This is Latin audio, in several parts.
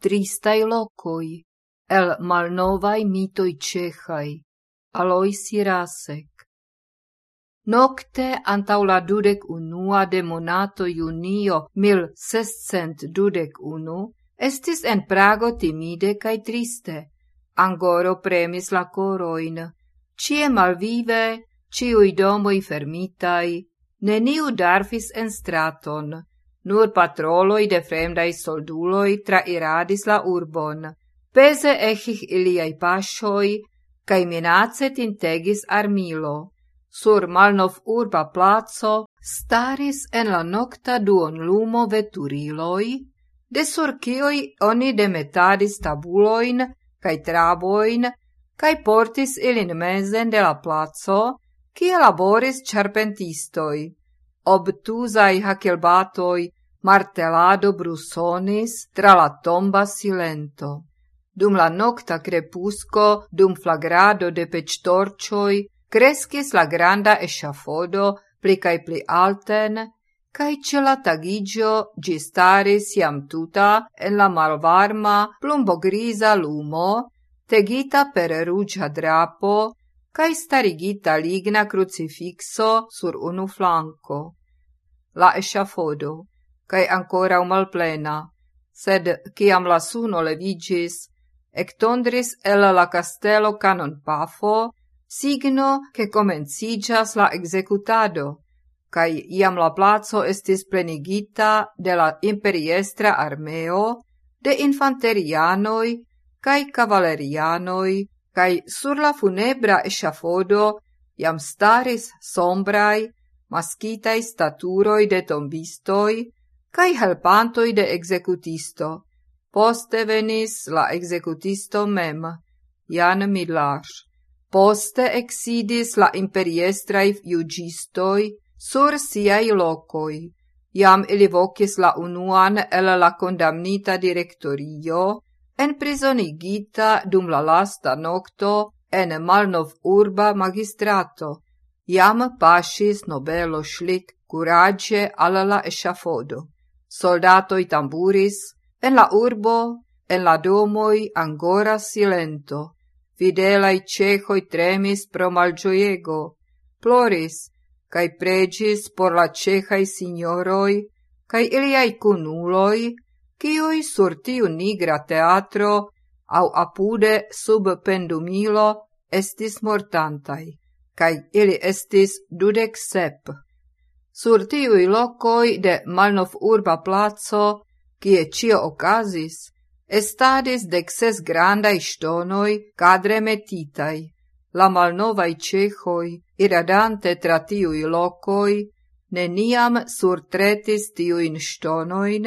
Tristai locoi, el malnovai mitoi cehai, Aloisi Rasek. Nocte antau la dudec unua de monato junio mil sescent dudec unu, estis en Prago timide cae triste. Angoro premis la coroin. Cie malvive, ciui domoi fermitai, neniu darfis en straton. Nur patroloi de fremdai solduloi trairadis la urbon. Pese ehih iliai pasioi, cae minace tintegis armilo. Sur malnov urba placo staris en la nokta duonlumo veturiloi, de sur cioi oni demetadis tabuloin cae traboin cae portis ilin mezen de la placo, cia laboris charpentistoi obtusai hakelbatoi martelado brusonis tra la tomba silento. Dum la nocta crepusco, dum flagrado de pectorcioi, crescis la granda eschafodo pli cae pli alten, cae ce la tagigio gistaris iam tuta en la malvarma plumbogrisa lumo, tegita per rugia drapo, cae starigita ligna crucifixo sur unu flanco. La eschafodo, cae ancora malplena, sed ciam la suno levigis, ectondris el la castelo canon pafo, signo che comencijas la executado, cae iam la placo estis plenigita de la imperiestra armeo, de infanterianoi cae cavalerianoi, cae sur la funebra eschafodo iam staris sombrai, mascitae staturoi de tombistoi, cae helpantoi de executisto. Poste venis la executisto mem, Jan Millar. Poste exidis la imperiestrai iugistoi sur siei locoi. Iam ili vocis la unuan el la condamnita directorio, enprisonigita dum la lasta nocto en Malnov urba magistrato, jam pasis nobelo schlick curage alla la eschafodo. Soldatoi tamburis, en la urbo, en la domoi angora silento. Videlai cehoi tremis pro malgioiego, ploris, cae pregis por la cehai signoroi, cae iliai cunuloi, cioi sur tiu nigra teatro au apude sub pendumilo estis mortantai, cae ili estis dudec sep. Sur tiui locoi de Malnov urba placo, cie cio ocasis, estadis dexes grandai stonoi cadre metitai. La malnovai cehoi, iradante tra tiui locoi, neniam surtretis tiuin stonoin,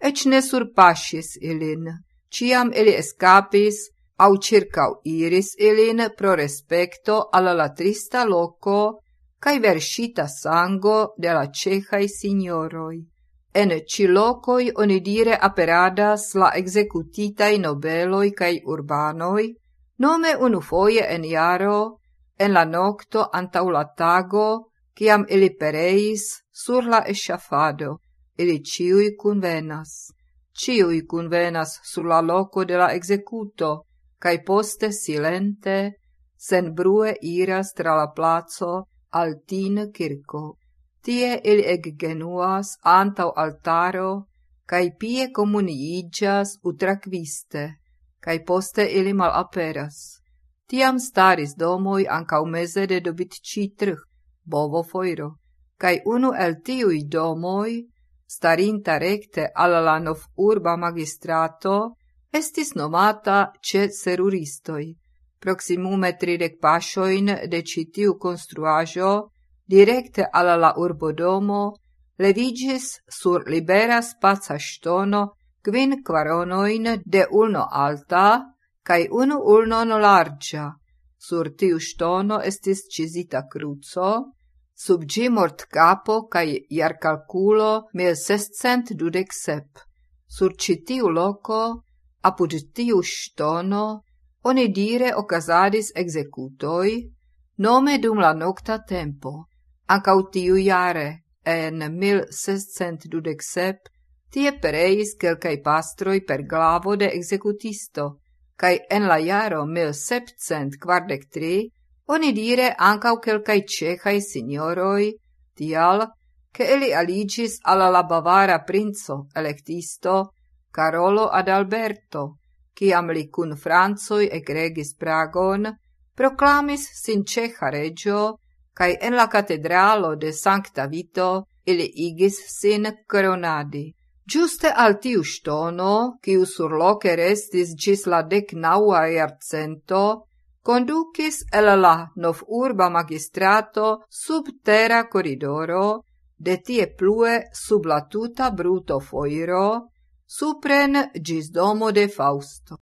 ec ne surpasis ilin, ciam ili escapis, au circau iris ilin pro respecto alla la trista loco cae versita sango de la cehai signoroi. En ci locoi onidire aperadas la executitai nobeloi cae urbanoi, nome unu foie en iaro, en la nocto antau la tago, ciam ili pereis sur la eschafado ili ciui convenas. Ciui convenas sur la loco de la executo, cae poste silente, sen brue iras tra la plazo al tin circo. Tie ili eggenuas antau altaro, cae pie comuniigas utraquiste, cae poste ili malaperas. Tiam staris domoi ancau mese de dobit trh, bovo foiro, cae unu el tiui domoi starinta recte alla la nov urba magistrato, estis nomata ce seruristoi. Proximume tridec pasioin de citiu construajo, directe alla la urbodomo, levigis sur libera spaza stono quin quaronoin de ulno alta, cae unu ulnon largia. Sur tiu stono estis cisita cruzo, sub gi mort capo cae iar calculo mil sescent dudec sep. Sur citiu loco, apud tiu stono, oni dire ocasadis executoi, nome dum la nocta tempo, ancau tiu iare, en 1627, tie pereis quelcae pastroi per glavo de executisto, cae en la iaro 1743 Oni dire ancau quelcae cecai signoroi, tial, che eli aligis alla la bavara princo electisto Carolo Adalberto, ciam li cun Franzoi egregis Pragon, proclamis sin ceca regio, cae en la catedralo de Sancta Vito ili igis sin coronadi. Giuste al tiu stono, ciu surloce restis gis la dec naua iarcento, conducis el la nov urba magistrato sub terra corridoro, de tie plue sub la tuta bruto foiro, supren gis domo de Fausto.